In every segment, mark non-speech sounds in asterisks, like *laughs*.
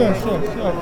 right, right. Yeah, sure,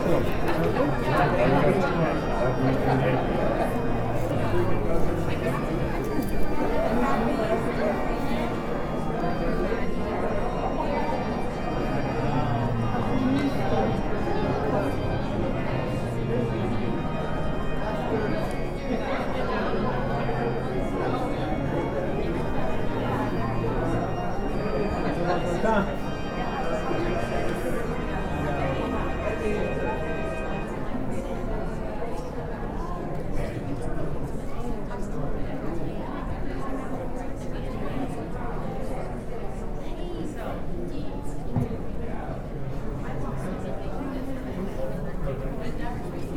Yeah.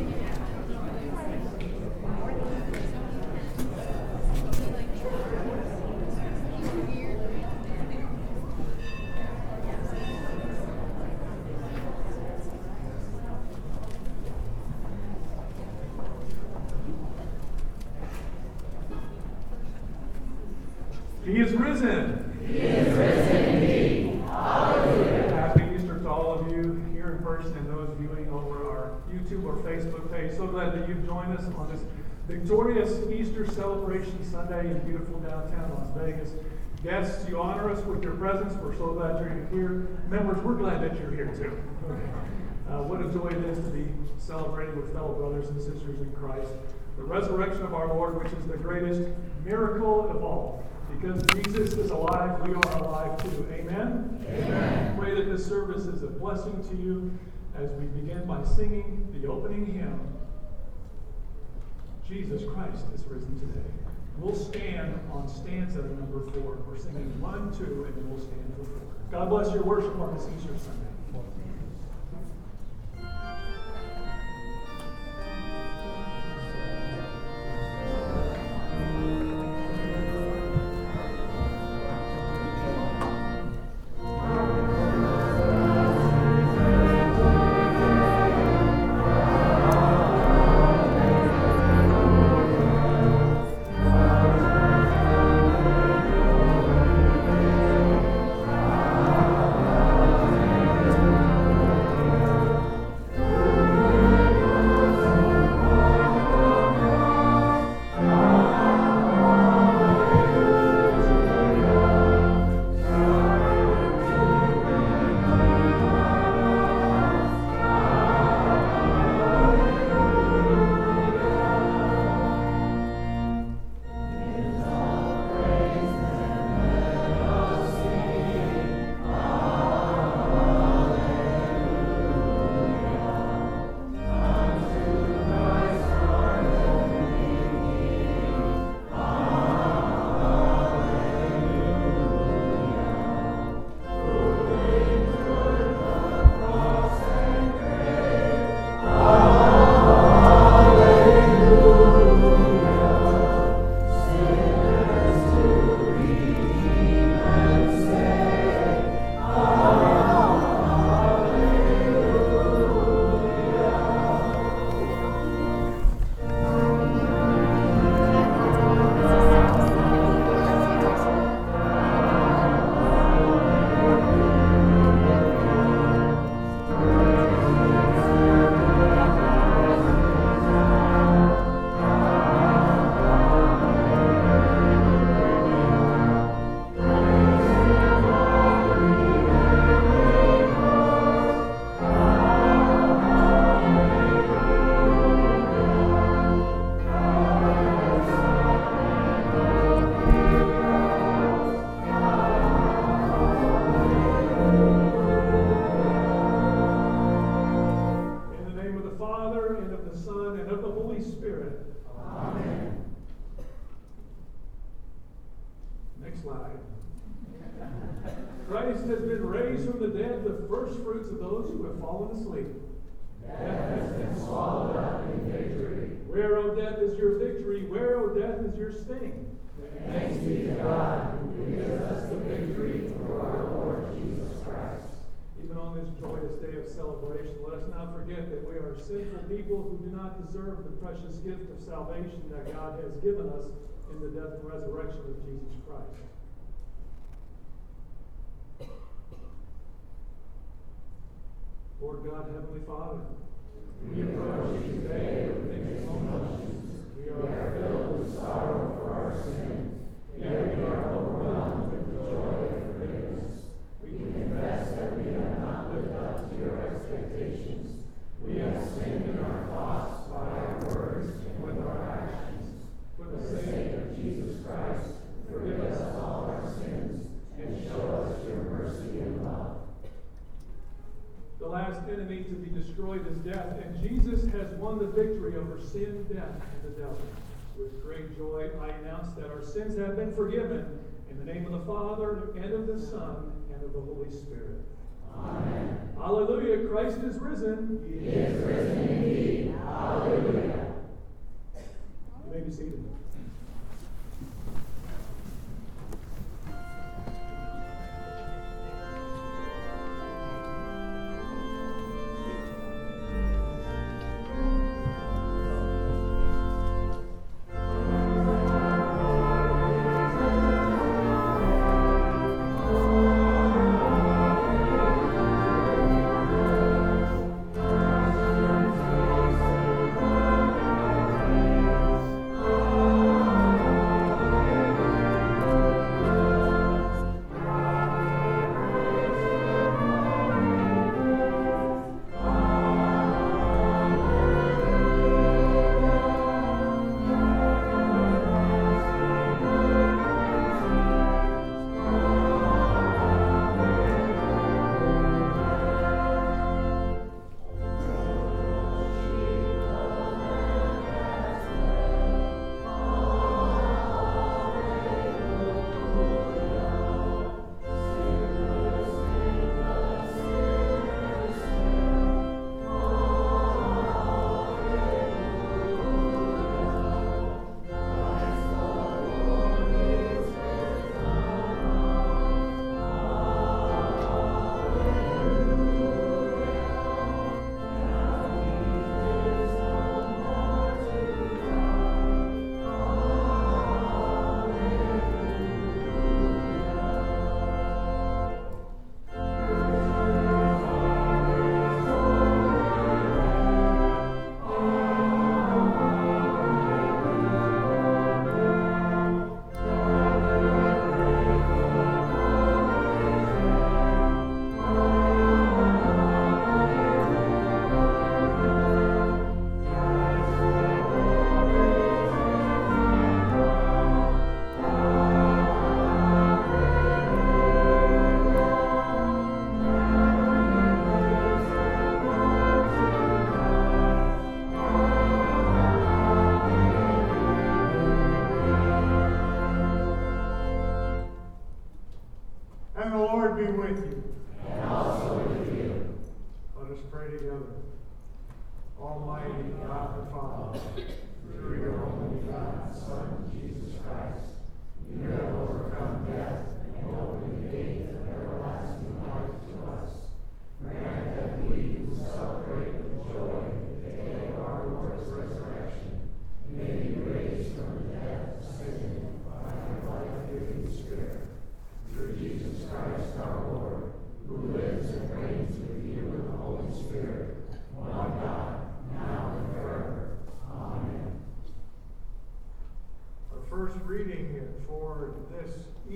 Victorious Easter celebration Sunday in beautiful downtown Las Vegas. Guests, you honor us with your presence. We're so glad you're here. Members, we're glad that you're here too. Uh, what a joy it is to be celebrating with fellow brothers and sisters in Christ. The resurrection of our Lord, which is the greatest miracle of all. Because Jesus is alive, we are alive too. Amen? Amen. Pray that this service is a blessing to you as we begin by singing the opening hymn Jesus Christ is risen today. We'll stand on stanza number four. We're singing one, two, and then we'll stand for four. God bless your worship on this Easter Sunday. Of celebration, let us not forget that we are sinful people who do not deserve the precious gift of salvation that God has given us in the death and resurrection of Jesus Christ. Lord God, Heavenly Father, we approach you today with mixed emotions. We are filled with sorrow for our sins, yet we are overwhelmed with joy we have not. We have sinned in our thoughts, by our words, and with our actions. For the sake of Jesus Christ, forgive us all our sins, and show us your mercy and love. The last enemy to be destroyed is death, and Jesus has won the victory over sin, death, and the devil. With great joy, I announce that our sins have been forgiven in the name of the Father, and of the Son, and of the Holy Spirit. Amen. Hallelujah. Christ is risen. He is risen indeed. Hallelujah. You may be seated.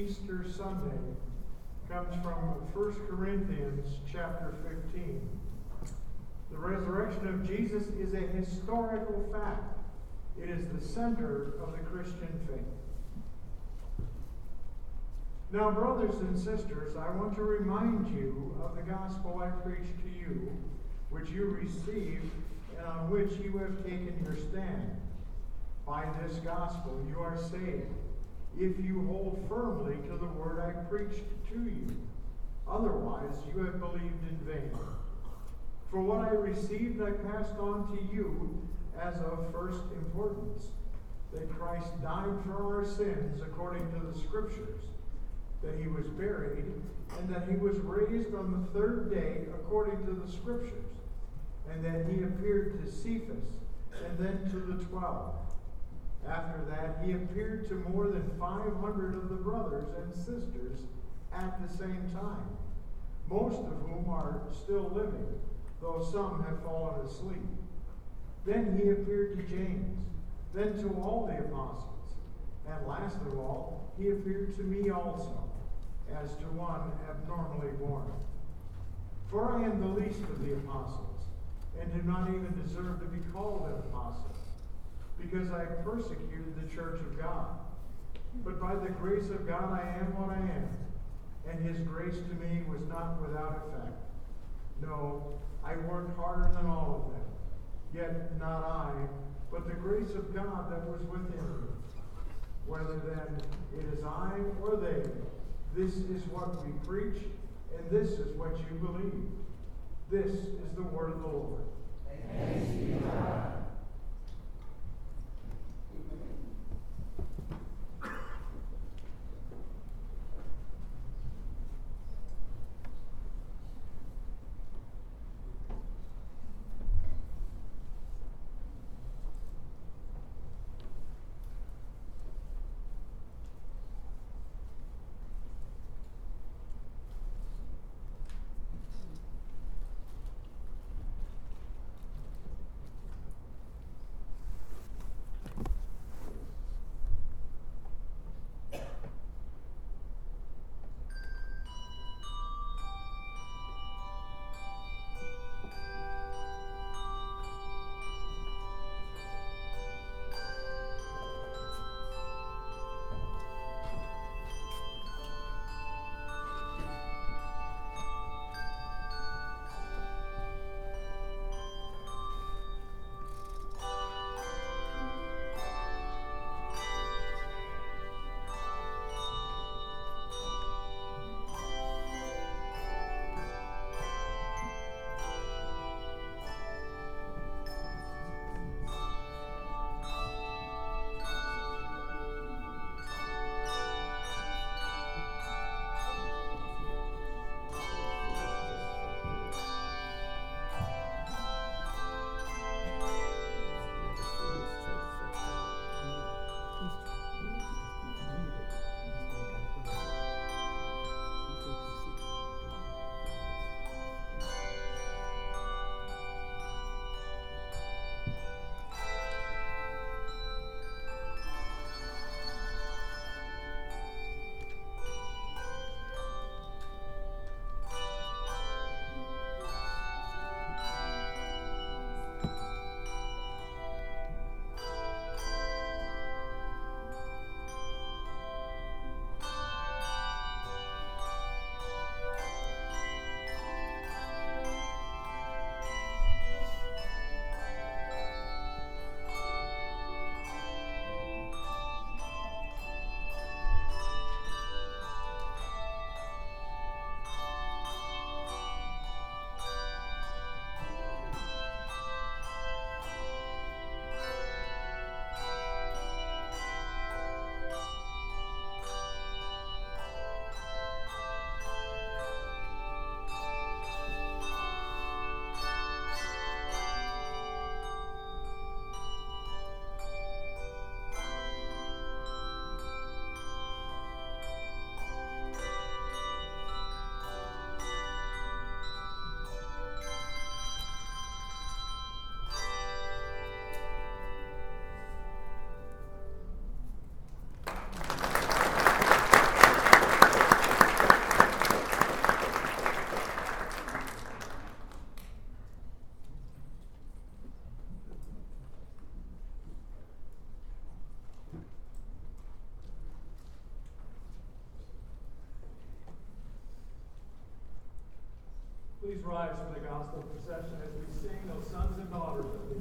Easter Sunday comes from 1 Corinthians chapter 15. The resurrection of Jesus is a historical fact. It is the center of the Christian faith. Now, brothers and sisters, I want to remind you of the gospel I preached to you, which you received and on which you have taken your stand. By this gospel you are saved, if you hold firmly to the word I preached to you. Otherwise, you have believed in vain. For what I received, I passed on to you as of first importance that Christ died for our sins according to the Scriptures that he was buried, and that he was raised on the third day according to the Scriptures, and that he appeared to Cephas, and then to the twelve. After that, he appeared to more than 500 of the brothers and sisters at the same time, most of whom are still living, though some have fallen asleep. Then he appeared to James, then to all the apostles. And last of all, he appeared to me also, as to one abnormally born. For I am the least of the apostles, and do not even deserve to be called an apostle, because I persecuted the church of God. But by the grace of God I am what I am, and his grace to me was not without effect. No, I worked harder than all of them, yet not I, but the grace of God that was within me. Whether then it is I or they, this is what we preach, and this is what you believe. This is the word of the Lord. Thanks be to God. Rise for the gospel procession as we sing those sons and daughters of the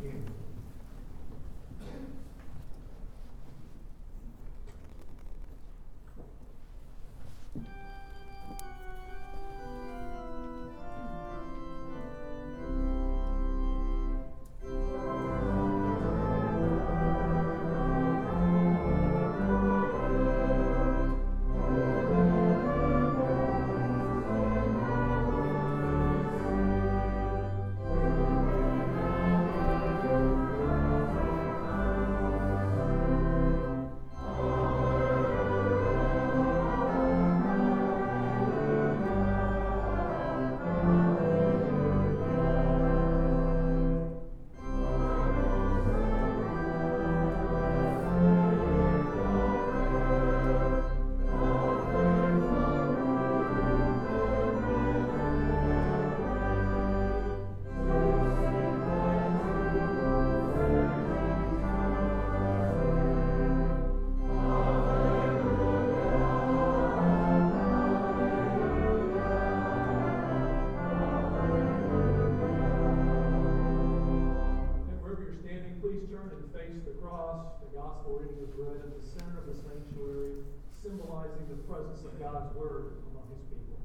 the cross, the gospel reading of bread in the center of the sanctuary, symbolizing the presence of God's word among his people.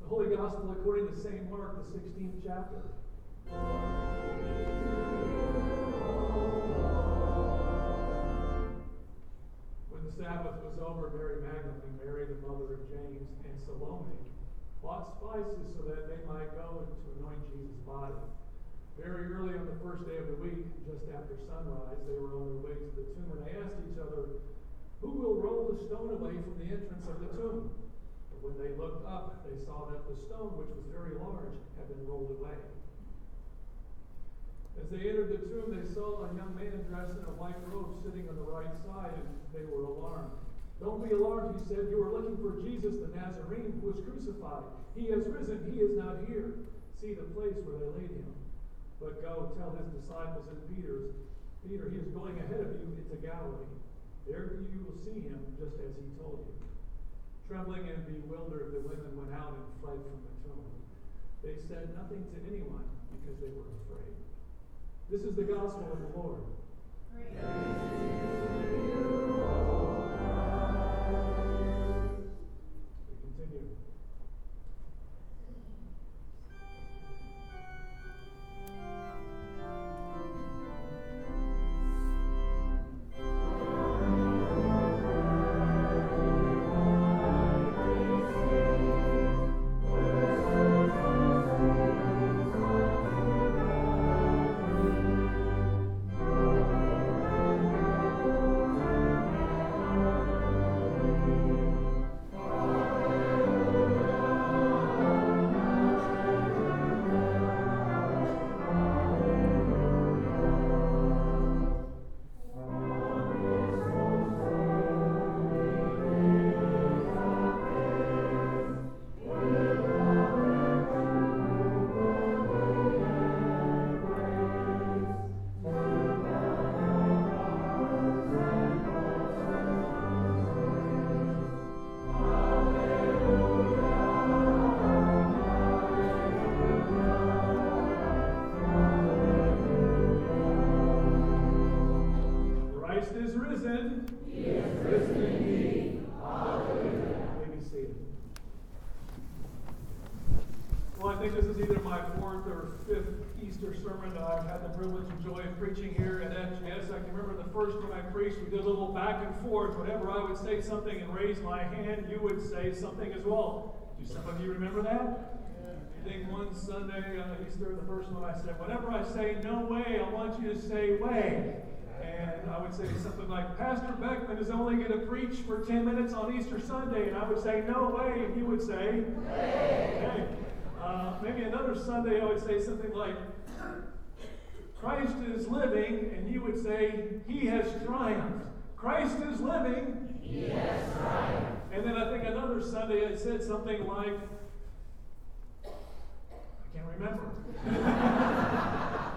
The Holy Gospel according to St. Mark, the 16th chapter. When the Sabbath was over, Mary Magdalene, Mary the mother of James, and Salome bought spices so that they might go to anoint Jesus' body. Very early on the first day of the week, just after sunrise, they were on their way to the tomb, and they asked each other, Who will roll the stone away from the entrance of the tomb? But when they looked up, they saw that the stone, which was very large, had been rolled away. As they entered the tomb, they saw a young man dressed in a white robe sitting on the right side, and they were alarmed. Don't be alarmed, he said. You are looking for Jesus the Nazarene who was crucified. He has risen, he is not here. See the place where they laid him. But go tell his disciples and Peter's, Peter, he is going ahead of you into Galilee. There you will see him just as he told you. Trembling and bewildered, the women went out and fled from the tomb. They said nothing to anyone because they were afraid. This is the gospel of the Lord. We and forth. Whenever I would say something and raise my hand, you would say something as well. Do some of you remember that? I think one Sunday on Easter, the first one I said, whenever I say no way, I want you to say way. And I would say something like, Pastor Beckman is only going to preach for 10 minutes on Easter Sunday. And I would say, no way. And you would say, Way. okay. Uh, maybe another Sunday I would say something like, Christ is living. And you would say, he has triumphed. Christ is living. Has triumphed. And then I think another Sunday I said something like, I can't remember. *laughs*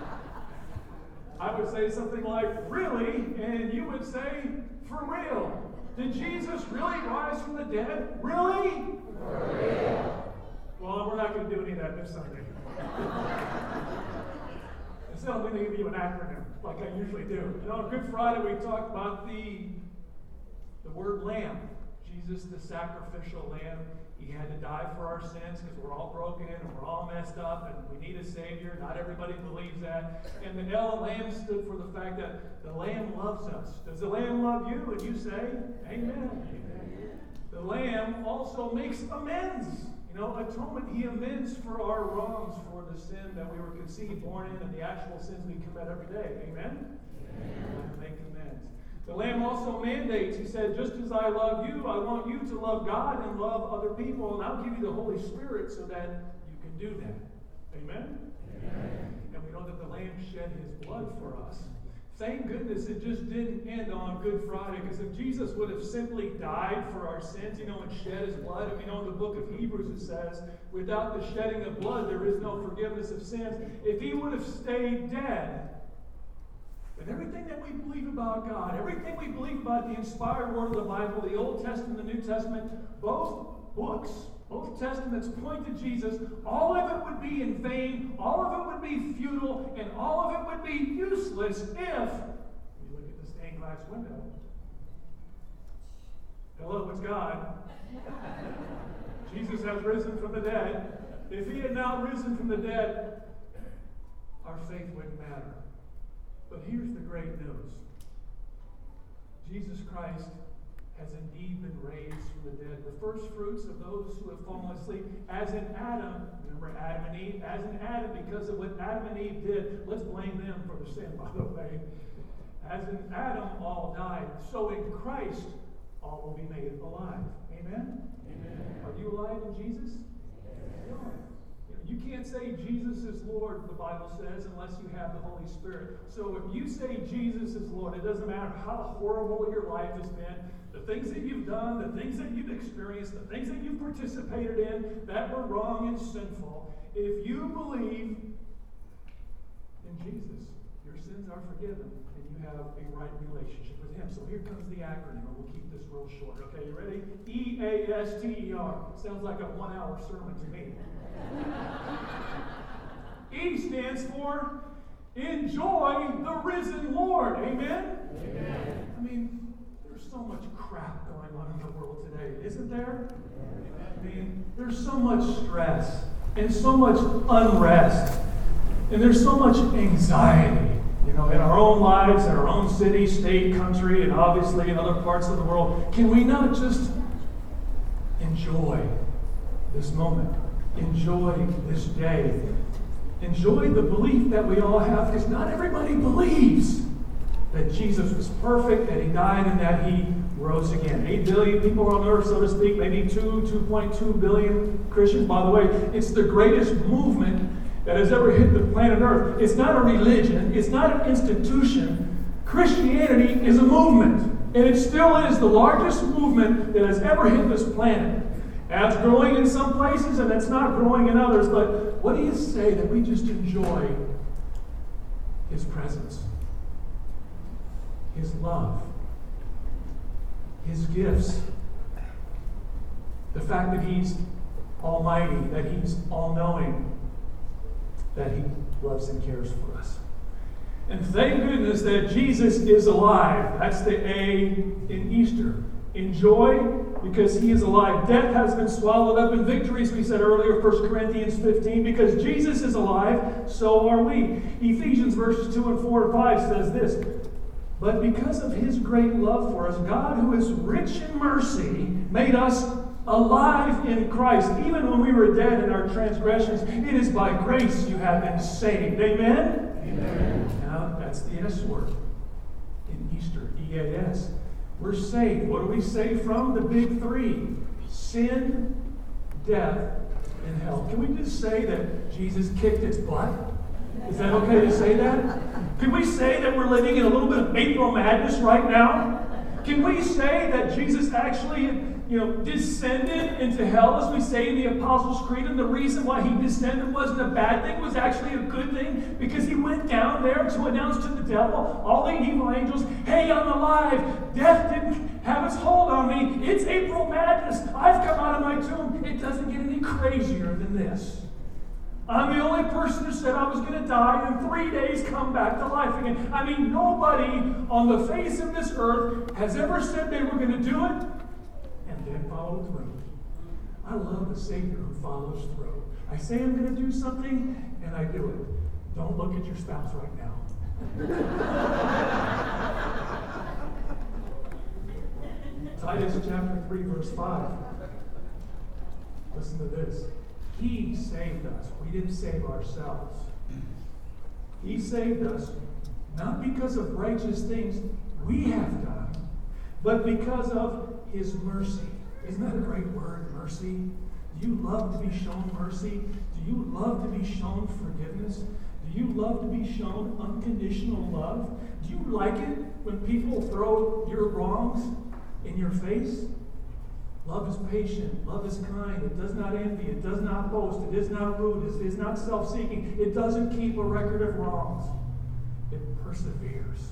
I would say something like, Really? And you would say, For real. Did Jesus really rise from the dead? Really? For real. Well, we're not going to do any of that this Sunday. Instead, I'm going to give you an acronym, like I usually do. And on Good Friday, we talked about the, the word lamb. Jesus, the sacrificial lamb. He had to die for our sins because we're all broken and we're all messed up and we need a Savior. Not everybody believes that. And the L lamb stood for the fact that the Lamb loves us. Does the Lamb love you? And you say, Amen. Amen. The Lamb also makes amends. You know, atonement, He amends for our wrongs, for the sin that we were conceived, born in, and the actual sins we commit every day. Amen? Amen. Make amends. The Lamb also mandates, he said, just as I love you, I want you to love God and love other people, and I'll give you the Holy Spirit so that you can do that. Amen? Amen. And we know that the Lamb shed his blood for us. Thank goodness it just didn't end on Good Friday, because if Jesus would have simply died for our sins, you know, and shed his blood, you know, in the book of Hebrews it says, without the shedding of blood, there is no forgiveness of sins. If he would have stayed dead, but everything that we believe about God, everything we believe about the inspired word of the Bible, the Old Testament, the New Testament, both books, both testaments point to Jesus, all of it would be in vain, all of it would be futile, and all of it would be useless if we look at the stained glass window. Hello, it's God. Jesus has risen from the dead. If he had not risen from the dead, our faith wouldn't matter. But here's the great news Jesus Christ has indeed been raised from the dead, the first fruits of those who have fallen asleep, as in Adam. Remember Adam and Eve? As in Adam, because of what Adam and Eve did. Let's blame them for the sin, *laughs* by the way. As in Adam, all died. So in Christ, all will be made alive. Amen? Amen. Are you alive in Jesus? You can't say Jesus is Lord, the Bible says, unless you have the Holy Spirit. So if you say Jesus is Lord, it doesn't matter how horrible your life has been, the things that you've done, the things that you've experienced, the things that you've participated in that were wrong and sinful. If you believe in Jesus, your sins are forgiven and you have a right relationship with Him. So here comes the acronym, and we'll keep this real short. Okay, you ready? E A S T E R. Sounds like a one hour sermon to me. *laughs* e stands for enjoy the risen Lord. Amen? Amen. I mean, so much crap going on in the world today, isn't there? I mean, there's so much stress and so much unrest, and there's so much anxiety. You know, in our own lives, in our own city, state, country, and obviously in other parts of the world, can we not just enjoy this moment? Enjoy this day. Enjoy the belief that we all have, because not everybody believes that Jesus was perfect, that he died, and that he rose again. 8 billion people on earth, so to speak, maybe 2, 2.2 billion Christians. By the way, it's the greatest movement that has ever hit the planet Earth. It's not a religion, it's not an institution. Christianity is a movement, and it still is the largest movement that has ever hit this planet. That's growing in some places and it's not growing in others. But what do you say that we just enjoy His presence, His love, His gifts, the fact that He's almighty, that He's all knowing, that He loves and cares for us. And thank goodness that Jesus is alive. That's the A in Easter. Enjoy because he is alive. Death has been swallowed up in victory, as we said earlier, 1 Corinthians 15. Because Jesus is alive, so are we. Ephesians verses 2 and 4 and 5 says this But because of his great love for us, God, who is rich in mercy, made us alive in Christ. Even when we were dead in our transgressions, it is by grace you have been saved. Amen? Amen. Now, that's the S word in Easter, E A S. We're saved. What do we saved from? The big three sin, death, and hell. Can we just say that Jesus kicked its butt? Is that okay to say that? Can we say that we're living in a little bit of April madness right now? Can we say that Jesus actually you know, descended into hell, as we say in the Apostles' Creed, and the reason why he descended wasn't a bad thing, was actually a good thing, because he went down there to announce to the devil, all the evil angels, hey, I'm alive. Death didn't have its hold on me. It's April madness. I've come out of my tomb. It doesn't get any crazier than this. I'm the only person who said I was going to die and in three days come back to life again. I mean, nobody on the face of this earth has ever said they were going to do it and then follow through. I love a Savior who follows through. I say I'm going to do something, and I do it. Don't look at your spouse right now. *laughs* Titus chapter 3, verse 5. Listen to this. He saved us. We didn't save ourselves. He saved us not because of righteous things we have done, but because of His mercy. Isn't that a great word, mercy? Do you love to be shown mercy? Do you love to be shown forgiveness? Do you love to be shown unconditional love? Do you like it when people throw your wrongs in your face? Love is patient. Love is kind. It does not envy. It does not boast. It is not rude. It is not self seeking. It doesn't keep a record of wrongs. It perseveres.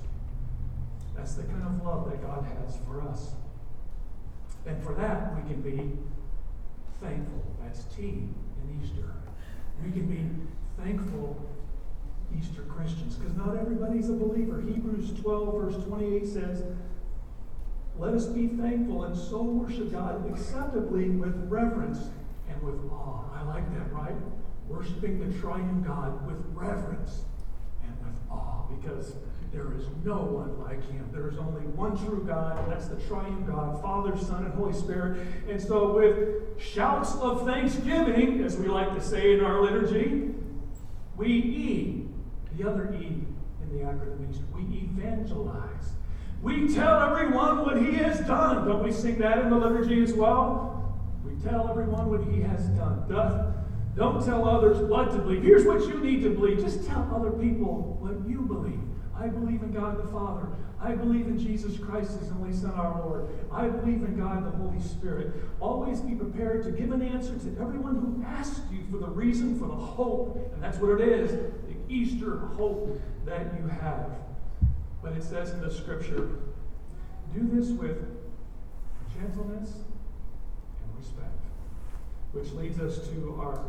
That's the kind of love that God has for us. And for that, we can be thankful. That's T in Easter. We can be thankful Easter Christians, because not everybody's a believer. Hebrews 12, verse 28 says, Let us be thankful and so worship God acceptably with reverence and with awe. I like that, right? Worshiping the triune God with reverence and with awe, because there is no one like him. There is only one true God, and that's the triune God, Father, Son, and Holy Spirit. And so, with shouts of thanksgiving, as we like to say in our liturgy, we E, the other E in the acronym we evangelize. We tell everyone what he has done. Don't we sing that in the liturgy as well? We tell everyone what he has done. Don't tell others what to believe. Here's what you need to believe. Just tell other people what you believe. I believe in God the Father. I believe in Jesus Christ, His only Son, our Lord. I believe in God the Holy Spirit. Always be prepared to give an answer to everyone who asks you for the reason, for the hope. And that's what it is the Easter hope that you have. But it says in the scripture do this with gentleness and respect. Which leads us to our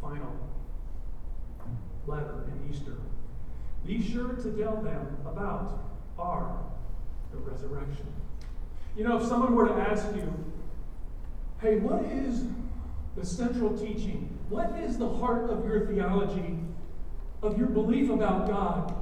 final letter in Easter. Be sure to tell them about our the resurrection. You know, if someone were to ask you, hey, what is the central teaching? What is the heart of your theology, of your belief about God?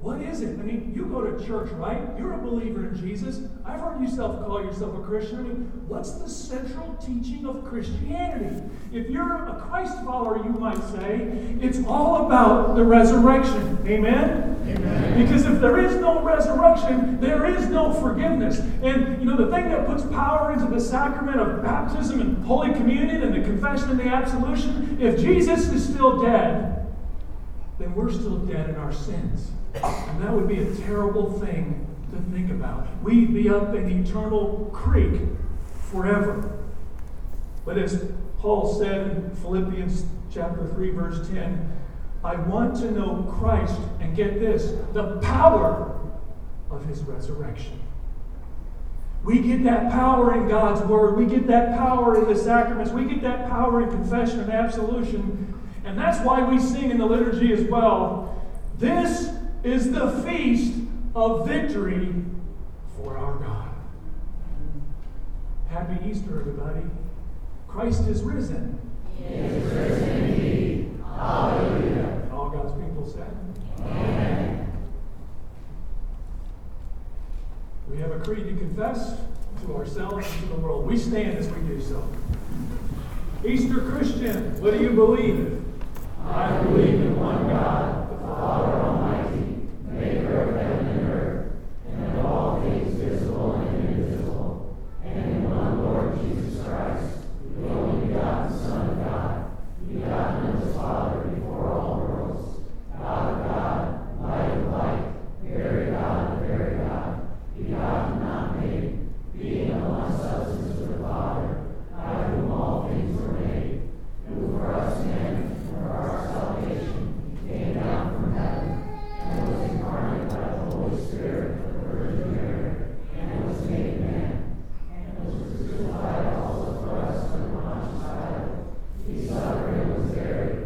What is it? I mean, you go to church, right? You're a believer in Jesus. I've heard yourself call yourself a Christian. I mean, what's the central teaching of Christianity? If you're a Christ follower, you might say, it's all about the resurrection. Amen? Amen? Because if there is no resurrection, there is no forgiveness. And, you know, the thing that puts power into the sacrament of baptism and Holy Communion and the confession and the absolution, if Jesus is still dead, then we're still dead in our sins. And that would be a terrible thing to think about. We'd be up in eternal creek forever. But as Paul said in Philippians chapter 3, verse 10, I want to know Christ and get this the power of his resurrection. We get that power in God's Word. We get that power in the sacraments. We get that power in confession and absolution. And that's why we sing in the liturgy as well. This is the feast of victory for our God. Happy Easter, everybody. Christ is risen. He is risen indeed. Hallelujah. All God's people said. Amen. We have a creed to confess to ourselves and to the world. We stand as we do so. Easter Christian, what do you believe? I believe in one God, the Father Almighty, maker of heaven and earth, and of all things visible and invisible, and in one Lord Jesus Christ, the only begotten Son of God, begotten of the Father before all worlds, God of God, light of light, very God of very God, begotten not made, being of one substance with the Father, by whom all things were made, who for us men for our salvation came down from heaven and was incarnate by the Holy Spirit of the Virgin Mary and was made man and was crucified also for us under Pontius Pilate. He suffered and was buried,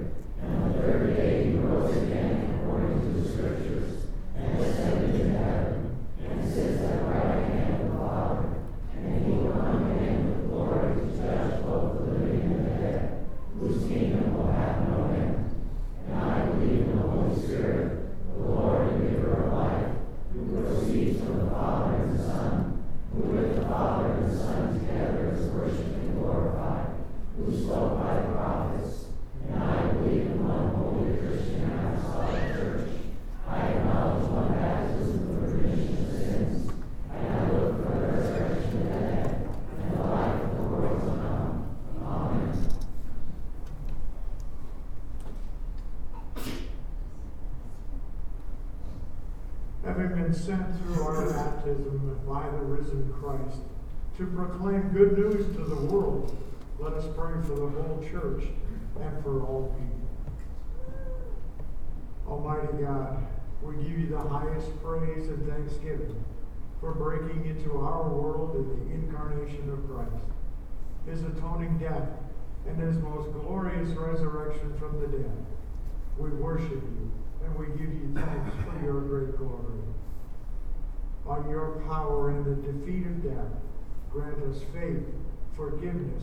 and the third day he rose again according to the Scriptures and ascended into heaven and sits at the right hand of the Father. And he will come again with glory to judge both the living and the dead, whose kingdom will have no end. And I believe in the Holy Spirit, the Lord and giver of life, who proceeds from the Father and the Son, who with the Father and the Son together is worshipped and glorified, who spoke by the prophets. And I believe in one holy Christian apostolic church. I acknowledge one baptism for the remission of sins, and I look for the resurrection of the dead and the life of the world to come. Amen. having been sent through our baptism by the risen Christ to proclaim good news to the world, let us pray for the whole church and for all people. Almighty God, we give you the highest praise and thanksgiving for breaking into our world in the incarnation of Christ, his atoning death, and his most glorious resurrection from the dead. We worship you and we give you thanks for your great glory. Your power in the defeat of death, grant us faith, forgiveness,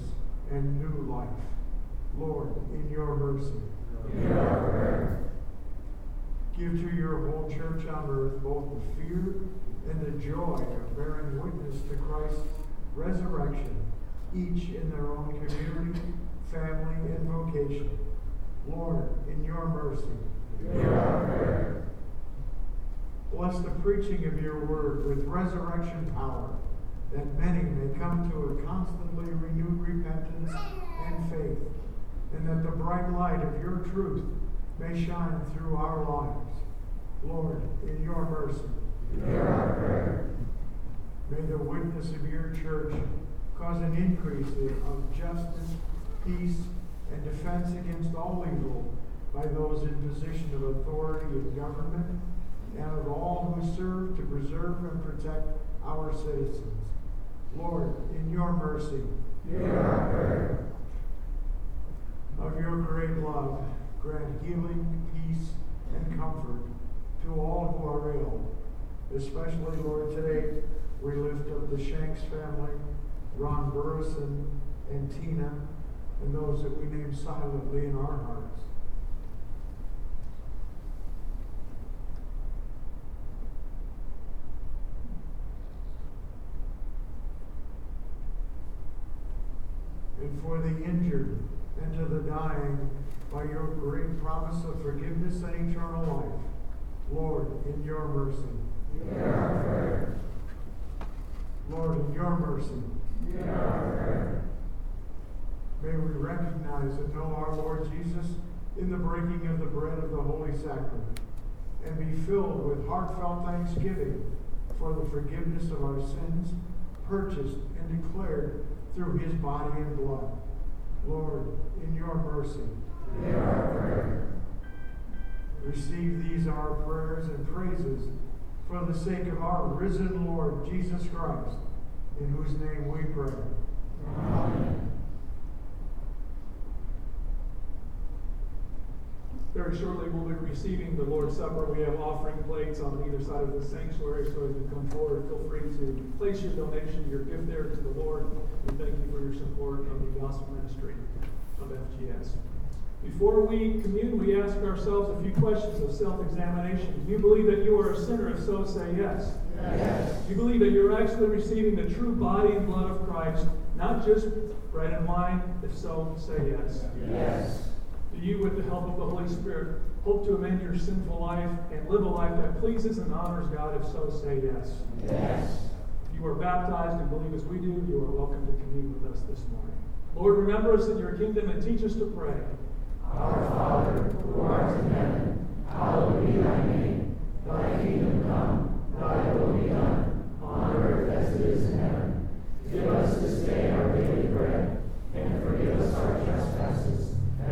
and new life. Lord, in your mercy. Give to your whole church on earth both the fear and the joy of bearing witness to Christ's resurrection, each in their own community, family, and vocation. Lord, in your mercy. Bless the preaching of your word with resurrection power, that many may come to a constantly renewed repentance and faith, and that the bright light of your truth may shine through our lives. Lord, in your mercy. Hear our prayer. May the witness of your church cause an increase of justice, peace, and defense against all evil by those in position of authority in government and of all who serve to preserve and protect our citizens. Lord, in your mercy, Hear our prayer. of your great love, grant healing, peace, and comfort to all who are ill. Especially, Lord, today we lift up the Shanks family, Ron Burrison and Tina, and those that we name silently in our hearts. and for and to the dying by your great promise of forgiveness and eternal life. Lord, in your mercy. Hear our prayer. Lord, in your mercy. Hear our prayer. May we recognize and know our Lord Jesus in the breaking of the bread of the Holy Sacrament and be filled with heartfelt thanksgiving for the forgiveness of our sins, purchased and declared through his body and blood. Lord, in your mercy. Hear our prayer. Receive these our prayers and praises for the sake of our risen Lord Jesus Christ, in whose name we pray. Amen. Very shortly, we'll be receiving the Lord's Supper. We have offering plates on either side of the sanctuary, so as you come forward, feel free to place your donation, your gift there to the Lord. We thank you for your support of the gospel ministry of FGS. Before we commune, we ask ourselves a few questions of self-examination. Do you believe that you are a sinner? If so, say yes. Yes. Do you believe that you're actually receiving the true body and blood of Christ, not just bread and wine? If so, say yes. Yes. Do you, with the help of the Holy Spirit, hope to amend your sinful life and live a life that pleases and honors God? If so, say yes. Yes. If you are baptized and believe as we do, you are welcome to commune with us this morning. Lord, remember us in your kingdom and teach us to pray. Our Father, who art in heaven, hallowed be thy name. Thy kingdom come, thy will be done, on earth as it is in heaven. Give us this day our daily bread, and forgive us our trespasses,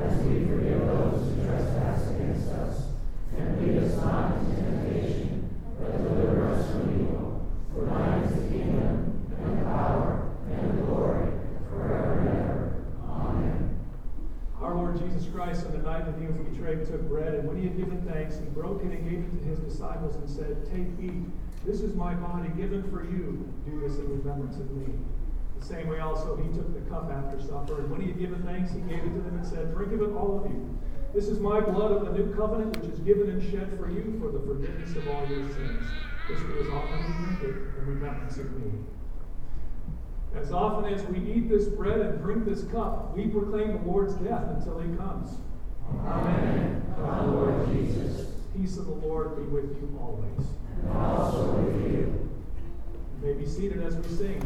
as we forgive those who trespass against us. And lead us not into temptation, but deliver us from evil. For thine is the kingdom, and the power, and the glory, forever and ever. Amen. Our Lord Jesus Christ, on the night that he was betrayed, took bread, and when he had given thanks, he broke it and gave it to his disciples and said, Take, eat. This is my body given for you. Do this in remembrance of me. The same way also he took the cup after supper, and when he had given thanks, he gave it to them and said, Drink of it, all of you. This is my blood of the new covenant, which is given and shed for you for the forgiveness of all your sins. This do as often as you drink it in remembrance of me. As often as we eat this bread and drink this cup, we proclaim the Lord's death until he comes. Amen. Come, Lord Jesus. Peace of the Lord be with you always. And also with you. You may be seated as we sing.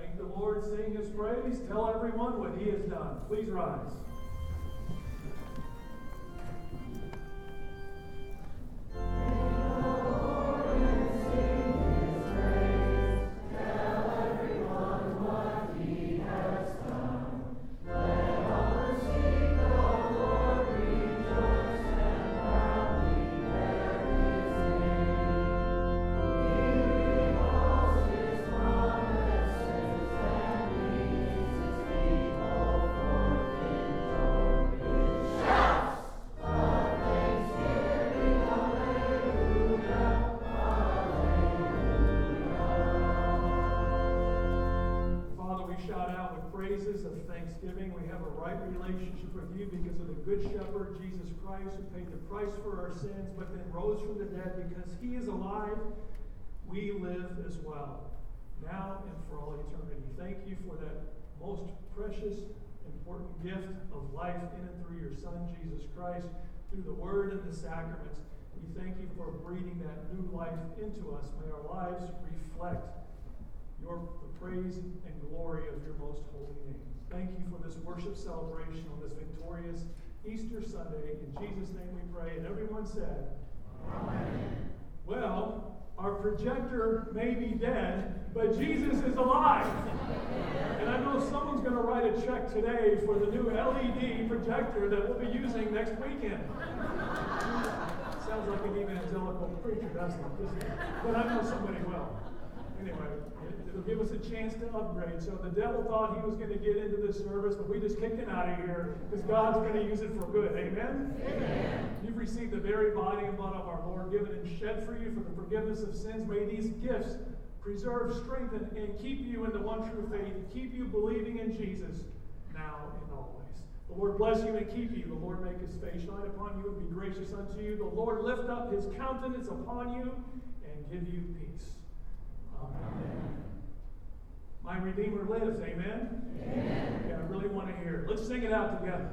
Thank the Lord, sing his praise, tell everyone what he has done. Please rise. We have a right relationship with you because of the good shepherd, Jesus Christ, who paid the price for our sins, but then rose from the dead because he is alive. We live as well, now and for all eternity. Thank you for that most precious, important gift of life in and through your Son, Jesus Christ, through the Word and the sacraments. We thank you for breathing that new life into us. May our lives reflect your the praise and glory of your most holy name. Thank you for this worship celebration on this victorious Easter Sunday. In Jesus' name we pray. And everyone said, Amen. Well, our projector may be dead, but Jesus is alive. And I know someone's going to write a check today for the new LED projector that we'll be using next weekend. Sounds like an evangelical preacher, doesn't it? But I know somebody well. Anyway, it'll give us a chance to upgrade. So the devil thought he was going to get into this service, but we just kicked him out of here because God's going to use it for good. Amen? Amen? You've received the very body and blood of our Lord, given and shed for you for the forgiveness of sins. May these gifts preserve, strengthen, and keep you in the one true faith, keep you believing in Jesus now and always. The Lord bless you and keep you. The Lord make his face shine upon you and be gracious unto you. The Lord lift up his countenance upon you and give you peace. Amen. My Redeemer lives. Amen? Amen. Yeah, I really want to hear it. Let's sing it out together.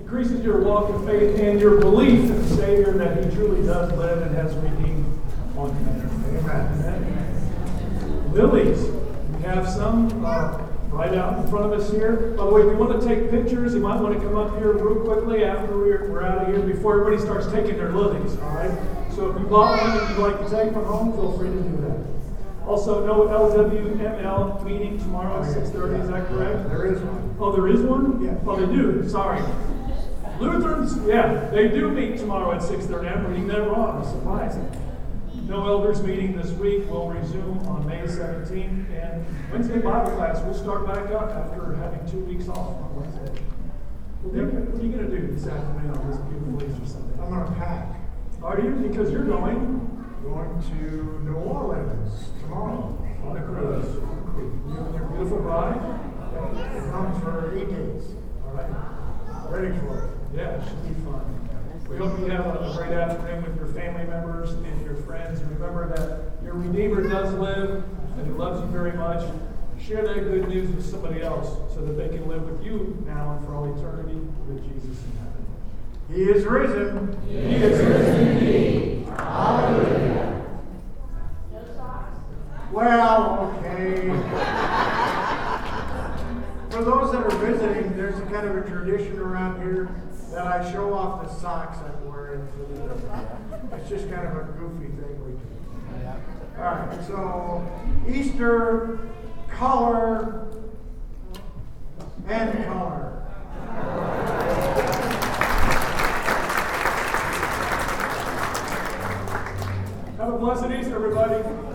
Increases your walk of faith and your belief in the Savior that He truly does live and has redeemed one man. Amen. Lilies. We have some uh, right out in front of us here. By the way, if you want to take pictures, you might want to come up here real quickly after we're, we're out of here before everybody starts taking their lilies, all right? So if you bought one and you'd like to take one home, feel free to do that. Also, no LWML meeting tomorrow at 6.30, is that correct? There is one. Oh, there is one? Yeah. Oh, they do, sorry. Lutherans, yeah, they do meet tomorrow at 6.30. I'm reading that wrong, I'm surprised. No elders meeting this week. We'll resume on May 17th. And Wednesday Bible class, we'll start back up after having two weeks off on Wednesday. What are you, what are you going to do this afternoon on this beautiful Easter Sunday? I'm gonna pack. Are you? Because you're going Going to New Orleans tomorrow. on a cruise. You and your beautiful bride? It comes for eight days. All right. Ready for it. Yeah, it should be fun. We hope you have a, great afternoon with your family members and your friends. Remember that your Redeemer does live and He loves you very much. Share that good news with somebody else so that they can live with you now and for all eternity with Jesus in heaven. He is risen. He is risen indeed. Well, okay. For those that are visiting, there's a kind of a tradition around here that I show off the socks I'm wearing. It's just kind of a goofy thing we do. All right, so Easter color and color. Have a blessed Easter, everybody.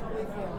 totally feel.